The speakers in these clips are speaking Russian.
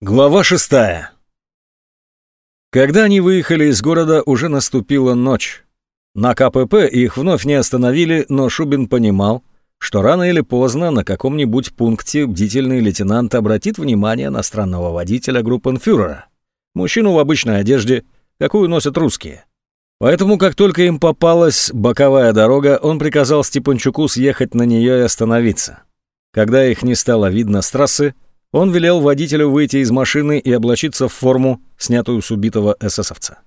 Глава шестая. Когда они выехали из города, уже наступила ночь. На КПП их вновь не остановили, но Шубин понимал, что рано или поздно на каком-нибудь пункте бдительный лейтенант обратит внимание на странного водителя группенфюрера, мужчину в обычной одежде, какую носят русские. Поэтому, как только им попалась боковая дорога, он приказал Степанчуку съехать на нее и остановиться. Когда их не стало видно с трассы, он велел водителю выйти из машины и облачиться в форму, снятую с убитого эсэсовца.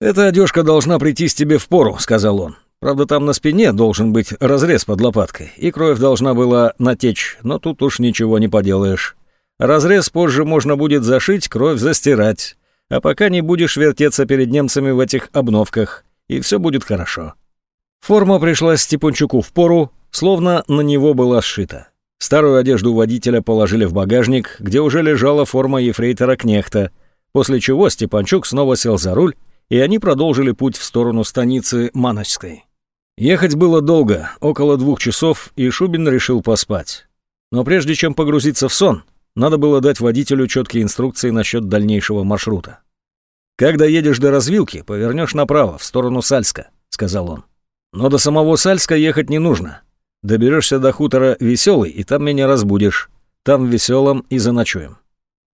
«Эта одежка должна прийтись тебе в пору», — сказал он. «Правда, там на спине должен быть разрез под лопаткой, и кровь должна была натечь, но тут уж ничего не поделаешь. Разрез позже можно будет зашить, кровь застирать, а пока не будешь вертеться перед немцами в этих обновках, и все будет хорошо». Форма пришлась Степанчуку в пору, словно на него была сшита. Старую одежду водителя положили в багажник, где уже лежала форма ефрейтора Кнехта, после чего Степанчук снова сел за руль, и они продолжили путь в сторону станицы Маночской. Ехать было долго, около двух часов, и Шубин решил поспать. Но прежде чем погрузиться в сон, надо было дать водителю четкие инструкции насчет дальнейшего маршрута. «Когда едешь до развилки, повернешь направо, в сторону Сальска», — сказал он. «Но до самого Сальска ехать не нужно. Доберешься до хутора Веселый, и там меня разбудишь. Там в Веселом и заночуем».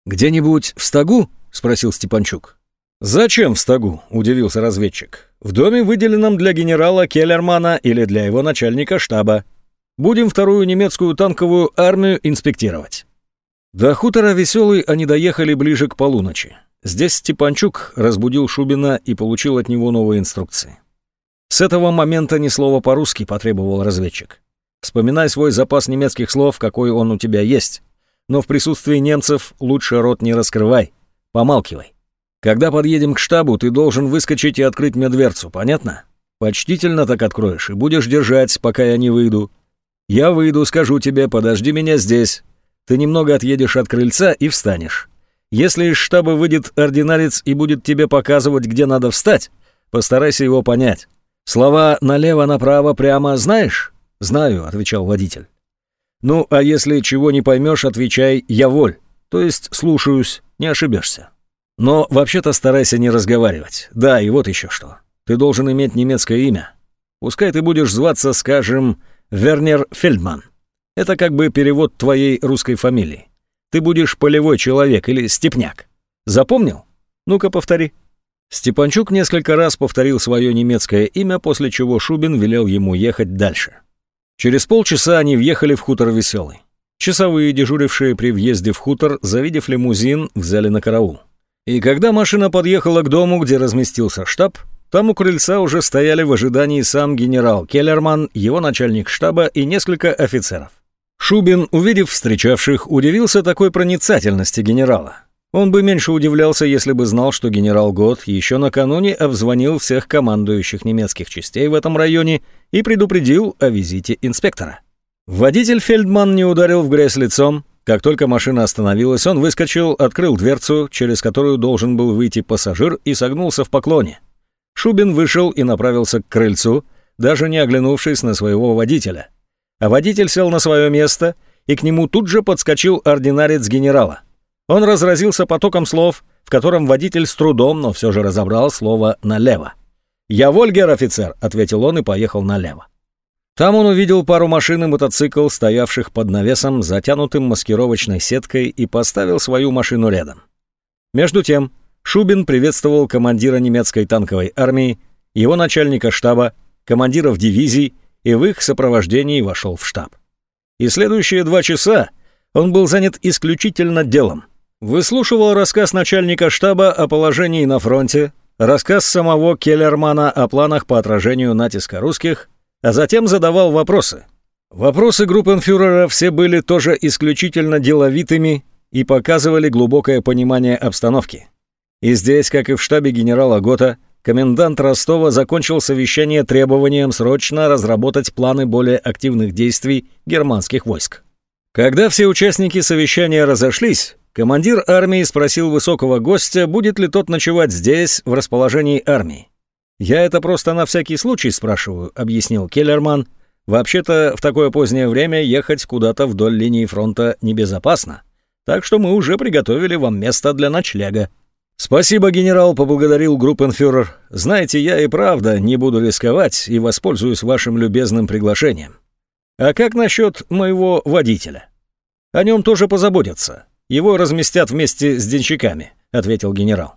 «Где-нибудь в стогу?» — спросил Степанчук. «Зачем в стогу?» — удивился разведчик. «В доме, выделенном для генерала Келлермана или для его начальника штаба. Будем вторую немецкую танковую армию инспектировать». До хутора Веселый они доехали ближе к полуночи. Здесь Степанчук разбудил Шубина и получил от него новые инструкции. С этого момента ни слова по-русски потребовал разведчик. Вспоминай свой запас немецких слов, какой он у тебя есть. Но в присутствии немцев лучше рот не раскрывай. Помалкивай. Когда подъедем к штабу, ты должен выскочить и открыть мне дверцу, понятно? Почтительно так откроешь и будешь держать, пока я не выйду. Я выйду, скажу тебе, подожди меня здесь. Ты немного отъедешь от крыльца и встанешь. Если из штаба выйдет ординарец и будет тебе показывать, где надо встать, постарайся его понять. Слова «налево-направо прямо» знаешь? «Знаю», — отвечал водитель. «Ну, а если чего не поймешь, отвечай «я воль», то есть слушаюсь, не ошибешься. Но вообще-то старайся не разговаривать. Да, и вот еще что. Ты должен иметь немецкое имя. Пускай ты будешь зваться, скажем, Вернер Фельдман. Это как бы перевод твоей русской фамилии. Ты будешь полевой человек или степняк. Запомнил? Ну-ка повтори. Степанчук несколько раз повторил свое немецкое имя, после чего Шубин велел ему ехать дальше. Через полчаса они въехали в хутор Веселый. Часовые, дежурившие при въезде в хутор, завидев лимузин, взяли на караул. И когда машина подъехала к дому, где разместился штаб, там у крыльца уже стояли в ожидании сам генерал Келлерман, его начальник штаба и несколько офицеров. Шубин, увидев встречавших, удивился такой проницательности генерала. Он бы меньше удивлялся, если бы знал, что генерал Гот еще накануне обзвонил всех командующих немецких частей в этом районе и предупредил о визите инспектора. Водитель Фельдман не ударил в грязь лицом. Как только машина остановилась, он выскочил, открыл дверцу, через которую должен был выйти пассажир, и согнулся в поклоне. Шубин вышел и направился к крыльцу, даже не оглянувшись на своего водителя. А водитель сел на свое место, и к нему тут же подскочил ординарец генерала. Он разразился потоком слов, в котором водитель с трудом, но все же разобрал слово «налево». «Я Вольгер, офицер», — ответил он и поехал налево. Там он увидел пару машин и мотоцикл, стоявших под навесом, затянутым маскировочной сеткой, и поставил свою машину рядом. Между тем, Шубин приветствовал командира немецкой танковой армии, его начальника штаба, командиров дивизий и в их сопровождении вошел в штаб. И следующие два часа он был занят исключительно делом — Выслушивал рассказ начальника штаба о положении на фронте, рассказ самого Келлермана о планах по отражению натиска русских, а затем задавал вопросы. Вопросы группенфюрера все были тоже исключительно деловитыми и показывали глубокое понимание обстановки. И здесь, как и в штабе генерала Гота, комендант Ростова закончил совещание требованием срочно разработать планы более активных действий германских войск. Когда все участники совещания разошлись, Командир армии спросил высокого гостя, будет ли тот ночевать здесь, в расположении армии. «Я это просто на всякий случай спрашиваю», — объяснил Келлерман. «Вообще-то в такое позднее время ехать куда-то вдоль линии фронта небезопасно. Так что мы уже приготовили вам место для ночлега». «Спасибо, генерал», — поблагодарил группенфюрер. «Знаете, я и правда не буду рисковать и воспользуюсь вашим любезным приглашением. А как насчет моего водителя? О нем тоже позаботятся. Его разместят вместе с денщиками», — ответил генерал.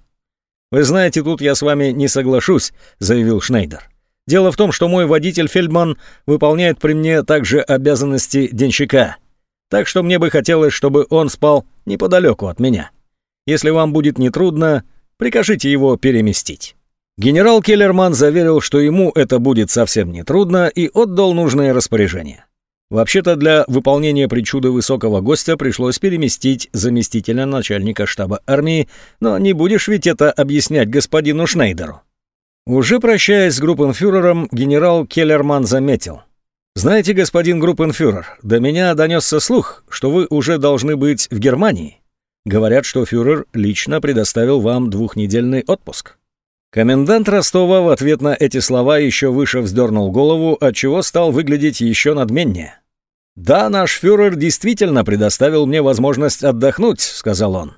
«Вы знаете, тут я с вами не соглашусь», — заявил Шнейдер. «Дело в том, что мой водитель Фельдман выполняет при мне также обязанности денщика, так что мне бы хотелось, чтобы он спал неподалеку от меня». Если вам будет нетрудно, прикажите его переместить». Генерал Келлерман заверил, что ему это будет совсем нетрудно и отдал нужное распоряжение. Вообще-то для выполнения причуды высокого гостя пришлось переместить заместителя начальника штаба армии, но не будешь ведь это объяснять господину Шнейдеру. Уже прощаясь с группенфюрером, генерал Келлерман заметил. «Знаете, господин группенфюрер, до меня донесся слух, что вы уже должны быть в Германии. Говорят, что фюрер лично предоставил вам двухнедельный отпуск. Комендант Ростова в ответ на эти слова еще выше вздернул голову, отчего стал выглядеть еще надменнее. «Да, наш фюрер действительно предоставил мне возможность отдохнуть», — сказал он.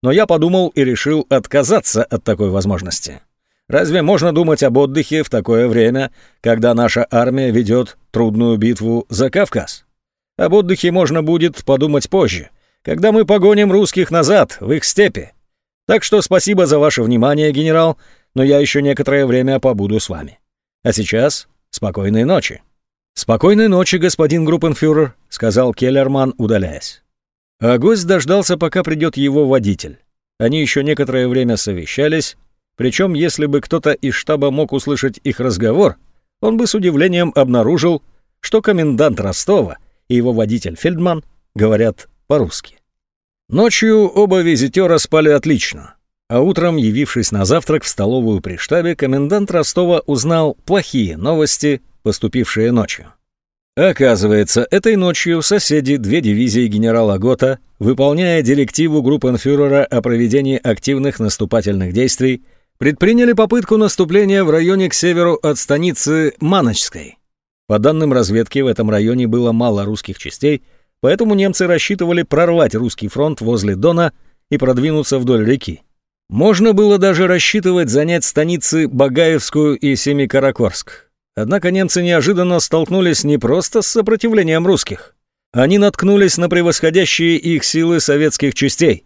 «Но я подумал и решил отказаться от такой возможности. Разве можно думать об отдыхе в такое время, когда наша армия ведет трудную битву за Кавказ? Об отдыхе можно будет подумать позже, когда мы погоним русских назад, в их степи. Так что спасибо за ваше внимание, генерал, но я еще некоторое время побуду с вами. А сейчас спокойной ночи». «Спокойной ночи, господин группенфюрер», — сказал Келлерман, удаляясь. А гость дождался, пока придет его водитель. Они еще некоторое время совещались, причем если бы кто-то из штаба мог услышать их разговор, он бы с удивлением обнаружил, что комендант Ростова и его водитель Фельдман говорят по-русски. Ночью оба визитера спали отлично, а утром, явившись на завтрак в столовую при штабе, комендант Ростова узнал плохие новости, поступившие ночью. Оказывается, этой ночью соседи, две дивизии генерала Гота, выполняя директиву группенфюрера о проведении активных наступательных действий, предприняли попытку наступления в районе к северу от станицы Маночской. По данным разведки, в этом районе было мало русских частей, поэтому немцы рассчитывали прорвать русский фронт возле Дона и продвинуться вдоль реки. Можно было даже рассчитывать занять станицы Багаевскую и Семикаракорск. Однако немцы неожиданно столкнулись не просто с сопротивлением русских. Они наткнулись на превосходящие их силы советских частей.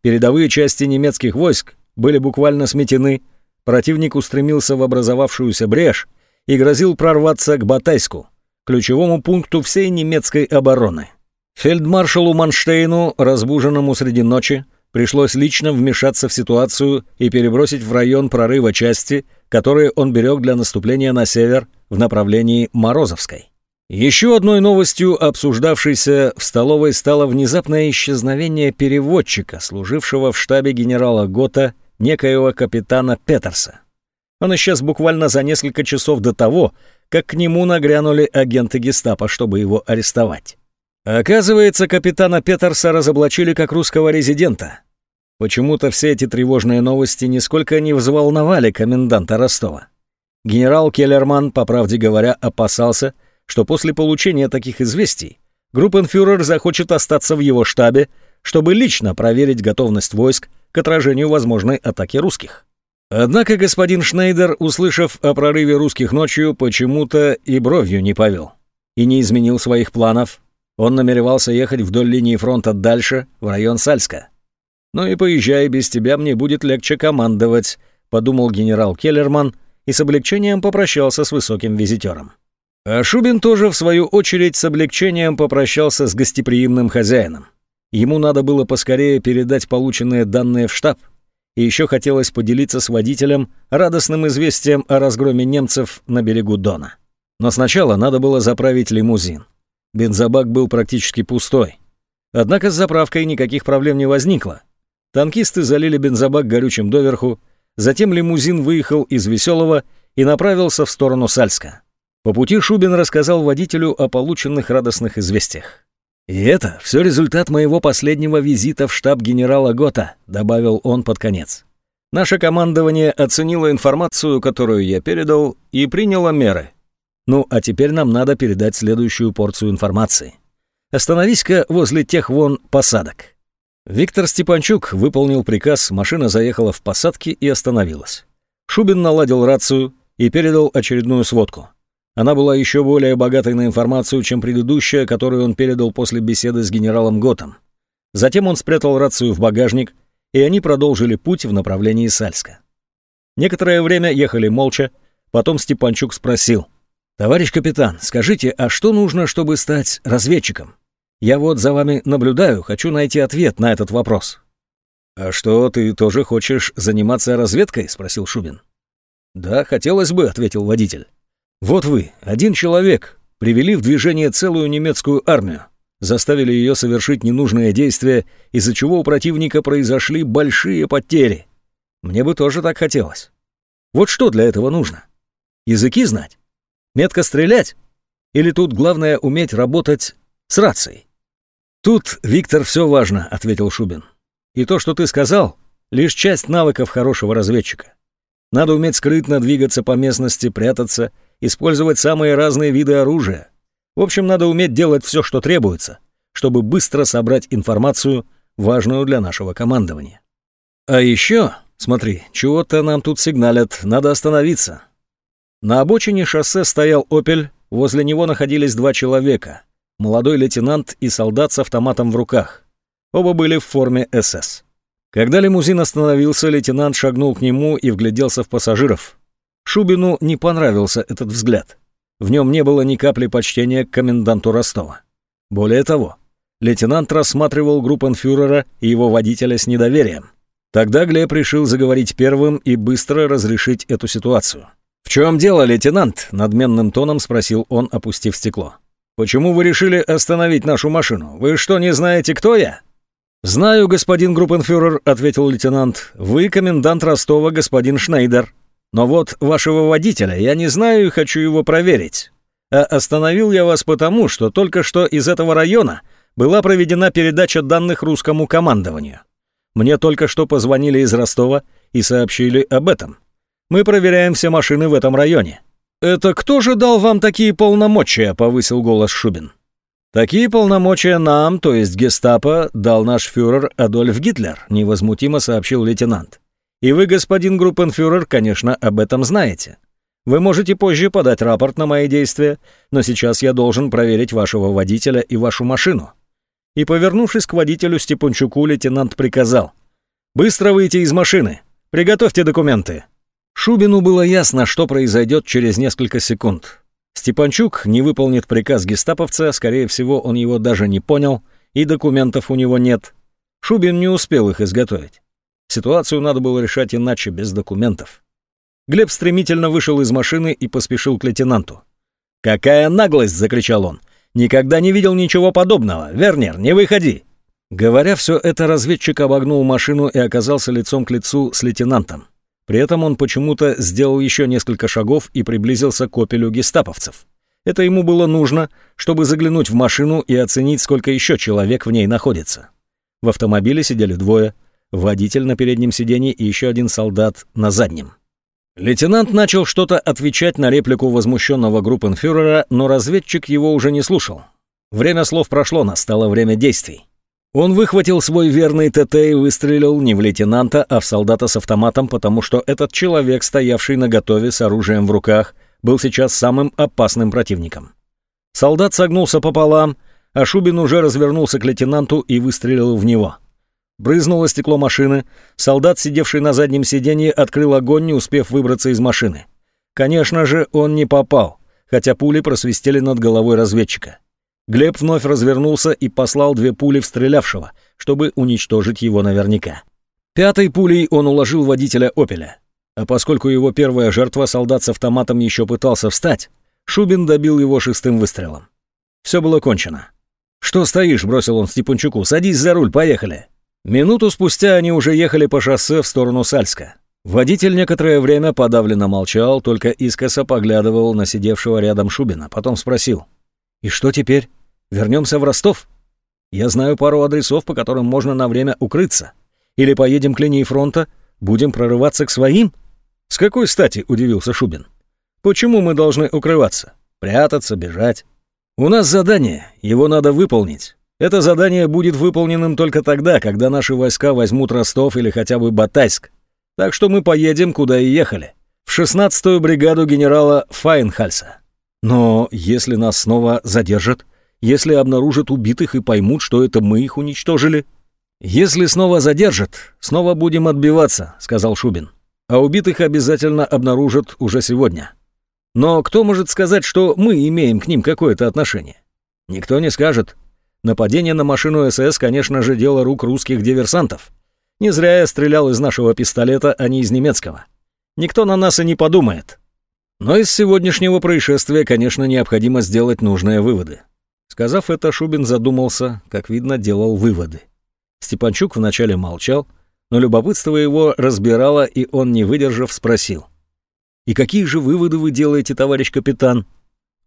Передовые части немецких войск были буквально сметены, противник устремился в образовавшуюся брешь и грозил прорваться к Батайску, ключевому пункту всей немецкой обороны. Фельдмаршалу Манштейну, разбуженному среди ночи, пришлось лично вмешаться в ситуацию и перебросить в район прорыва части, которые он берег для наступления на север в направлении Морозовской. Еще одной новостью, обсуждавшейся в столовой, стало внезапное исчезновение переводчика, служившего в штабе генерала Гота, некоего капитана Петерса. Он исчез буквально за несколько часов до того, как к нему нагрянули агенты гестапо, чтобы его арестовать. Оказывается, капитана Петерса разоблачили как русского резидента. Почему-то все эти тревожные новости нисколько не взволновали коменданта Ростова. Генерал Келлерман, по правде говоря, опасался, что после получения таких известий группенфюрер захочет остаться в его штабе, чтобы лично проверить готовность войск к отражению возможной атаки русских. Однако господин Шнейдер, услышав о прорыве русских ночью, почему-то и бровью не повел и не изменил своих планов он намеревался ехать вдоль линии фронта дальше, в район Сальска. «Ну и поезжай, без тебя мне будет легче командовать», — подумал генерал Келлерман и с облегчением попрощался с высоким визитером. А Шубин тоже, в свою очередь, с облегчением попрощался с гостеприимным хозяином. Ему надо было поскорее передать полученные данные в штаб, и еще хотелось поделиться с водителем радостным известием о разгроме немцев на берегу Дона. Но сначала надо было заправить лимузин. Бензобак был практически пустой. Однако с заправкой никаких проблем не возникло. Танкисты залили бензобак горючим доверху, затем лимузин выехал из Веселого и направился в сторону Сальска. По пути Шубин рассказал водителю о полученных радостных известиях. «И это все результат моего последнего визита в штаб генерала Гота», добавил он под конец. «Наше командование оценило информацию, которую я передал, и приняло меры. Ну, а теперь нам надо передать следующую порцию информации. Остановись-ка возле тех вон посадок. Виктор Степанчук выполнил приказ, машина заехала в посадки и остановилась. Шубин наладил рацию и передал очередную сводку. Она была еще более богатой на информацию, чем предыдущая, которую он передал после беседы с генералом Готом. Затем он спрятал рацию в багажник, и они продолжили путь в направлении Сальска. Некоторое время ехали молча, потом Степанчук спросил. «Товарищ капитан, скажите, а что нужно, чтобы стать разведчиком? Я вот за вами наблюдаю, хочу найти ответ на этот вопрос». «А что, ты тоже хочешь заниматься разведкой?» — спросил Шубин. «Да, хотелось бы», — ответил водитель. «Вот вы, один человек, привели в движение целую немецкую армию заставили ее совершить ненужные действия, из-за чего у противника произошли большие потери. Мне бы тоже так хотелось. Вот что для этого нужно? Языки знать? Метко стрелять? Или тут главное уметь работать с рацией? Тут, Виктор, все важно, ответил Шубин. И то, что ты сказал, лишь часть навыков хорошего разведчика. Надо уметь скрытно двигаться по местности, прятаться, использовать самые разные виды оружия. В общем, надо уметь делать все, что требуется, чтобы быстро собрать информацию, важную для нашего командования. А еще, смотри, чего-то нам тут сигналят, надо остановиться. На обочине шоссе стоял «Опель», возле него находились два человека, молодой лейтенант и солдат с автоматом в руках. Оба были в форме СС. Когда лимузин остановился, лейтенант шагнул к нему и вгляделся в пассажиров. Шубину не понравился этот взгляд. В нем не было ни капли почтения к коменданту Ростова. Более того, лейтенант рассматривал группенфюрера и его водителя с недоверием. Тогда Глеб решил заговорить первым и быстро разрешить эту ситуацию. «В чем дело, лейтенант?» — надменным тоном спросил он, опустив стекло. «Почему вы решили остановить нашу машину? Вы что, не знаете, кто я?» «Знаю, господин группенфюрер», — ответил лейтенант. «Вы комендант Ростова, господин Шнейдер. Но вот вашего водителя я не знаю и хочу его проверить. А остановил я вас потому, что только что из этого района была проведена передача данных русскому командованию. Мне только что позвонили из Ростова и сообщили об этом. Мы проверяем все машины в этом районе. «Это кто же дал вам такие полномочия?» — повысил голос Шубин. «Такие полномочия нам, то есть гестапо, дал наш фюрер Адольф Гитлер», — невозмутимо сообщил лейтенант. И вы, господин группенфюрер, конечно, об этом знаете. Вы можете позже подать рапорт на мои действия, но сейчас я должен проверить вашего водителя и вашу машину». И, повернувшись к водителю Степанчуку, лейтенант приказал. «Быстро выйти из машины. Приготовьте документы». Шубину было ясно, что произойдет через несколько секунд. Степанчук не выполнит приказ гестаповца, скорее всего, он его даже не понял, и документов у него нет. Шубин не успел их изготовить. Ситуацию надо было решать иначе, без документов. Глеб стремительно вышел из машины и поспешил к лейтенанту. «Какая наглость!» — закричал он. «Никогда не видел ничего подобного! Вернер, не выходи!» Говоря все это, разведчик обогнул машину и оказался лицом к лицу с лейтенантом. При этом он почему-то сделал еще несколько шагов и приблизился к опелю гестаповцев. Это ему было нужно, чтобы заглянуть в машину и оценить, сколько еще человек в ней находится. В автомобиле сидели двое, водитель на переднем сиденье и еще один солдат на заднем. Лейтенант начал что-то отвечать на реплику возмущенного группенфюрера, но разведчик его уже не слушал. Время слов прошло, настало время действий. Он выхватил свой верный ТТ и выстрелил не в лейтенанта, а в солдата с автоматом, потому что этот человек, стоявший на готове с оружием в руках, был сейчас самым опасным противником. Солдат согнулся пополам, а Шубин уже развернулся к лейтенанту и выстрелил в него. Брызнуло стекло машины. Солдат, сидевший на заднем сиденье, открыл огонь, не успев выбраться из машины. Конечно же, он не попал, хотя пули просвистели над головой разведчика. Глеб вновь развернулся и послал две пули в стрелявшего, чтобы уничтожить его наверняка. Пятой пулей он уложил водителя «Опеля». А поскольку его первая жертва, солдат с автоматом, еще пытался встать, Шубин добил его шестым выстрелом. Все было кончено. «Что стоишь?» — бросил он Степанчуку. «Садись за руль, поехали!» Минуту спустя они уже ехали по шоссе в сторону Сальска. Водитель некоторое время подавленно молчал, только искоса поглядывал на сидевшего рядом Шубина, потом спросил. «И что теперь? Вернемся в Ростов? Я знаю пару адресов, по которым можно на время укрыться. Или поедем к линии фронта, будем прорываться к своим?» «С какой стати?» — удивился Шубин. «Почему мы должны укрываться? Прятаться, бежать? У нас задание, его надо выполнить. Это задание будет выполненным только тогда, когда наши войска возьмут Ростов или хотя бы Батайск. Так что мы поедем, куда и ехали. В 16-ю бригаду генерала Файнхальса. Но если нас снова задержат, если обнаружат убитых и поймут, что это мы их уничтожили? Если снова задержат, снова будем отбиваться, сказал Шубин. А убитых обязательно обнаружат уже сегодня. Но кто может сказать, что мы имеем к ним какое-то отношение? Никто не скажет. Нападение на машину СС, конечно же, дело рук русских диверсантов. Не зря я стрелял из нашего пистолета, а не из немецкого. Никто на нас и не подумает. Но из сегодняшнего происшествия, конечно, необходимо сделать нужные выводы. Сказав это, Шубин задумался, как видно, делал выводы. Степанчук вначале молчал, но любопытство его разбирало, и он, не выдержав, спросил. «И какие же выводы вы делаете, товарищ капитан?»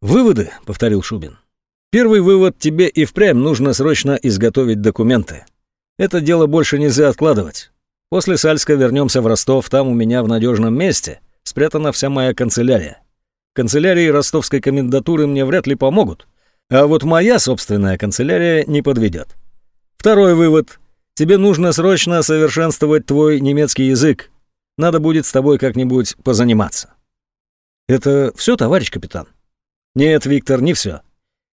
«Выводы», — повторил Шубин. Первый вывод, тебе и впрямь нужно срочно изготовить документы. Это дело больше нельзя откладывать. После Сальска вернемся в Ростов, там у меня в надежном месте спрятана вся моя канцелярия. Канцелярии ростовской комендатуры мне вряд ли помогут, а вот моя собственная канцелярия не подведет. Второй вывод. Тебе нужно срочно совершенствовать твой немецкий язык. Надо будет с тобой как-нибудь позаниматься. Это все, товарищ капитан? Нет, Виктор, не все.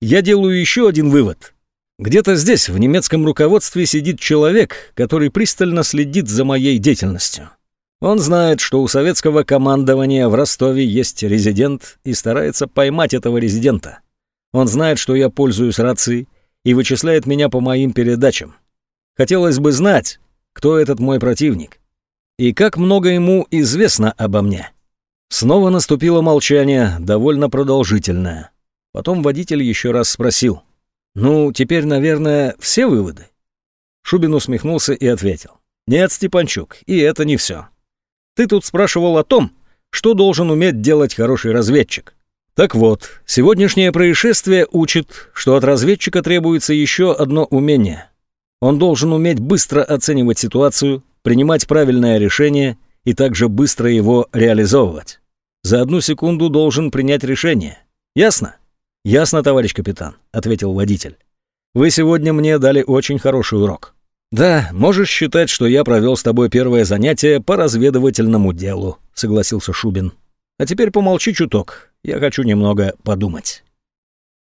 Я делаю еще один вывод. Где-то здесь, в немецком руководстве, сидит человек, который пристально следит за моей деятельностью. Он знает, что у советского командования в Ростове есть резидент и старается поймать этого резидента. Он знает, что я пользуюсь рацией и вычисляет меня по моим передачам. Хотелось бы знать, кто этот мой противник и как много ему известно обо мне. Снова наступило молчание, довольно продолжительное. Потом водитель еще раз спросил. «Ну, теперь, наверное, все выводы?» Шубин усмехнулся и ответил. «Нет, Степанчук, и это не все. Ты тут спрашивал о том, что должен уметь делать хороший разведчик. Так вот, сегодняшнее происшествие учит, что от разведчика требуется еще одно умение. Он должен уметь быстро оценивать ситуацию, принимать правильное решение и также быстро его реализовывать. За одну секунду должен принять решение. Ясно? «Ясно, товарищ капитан», — ответил водитель. «Вы сегодня мне дали очень хороший урок». «Да, можешь считать, что я провел с тобой первое занятие по разведывательному делу», — согласился Шубин. «А теперь помолчи чуток, я хочу немного подумать».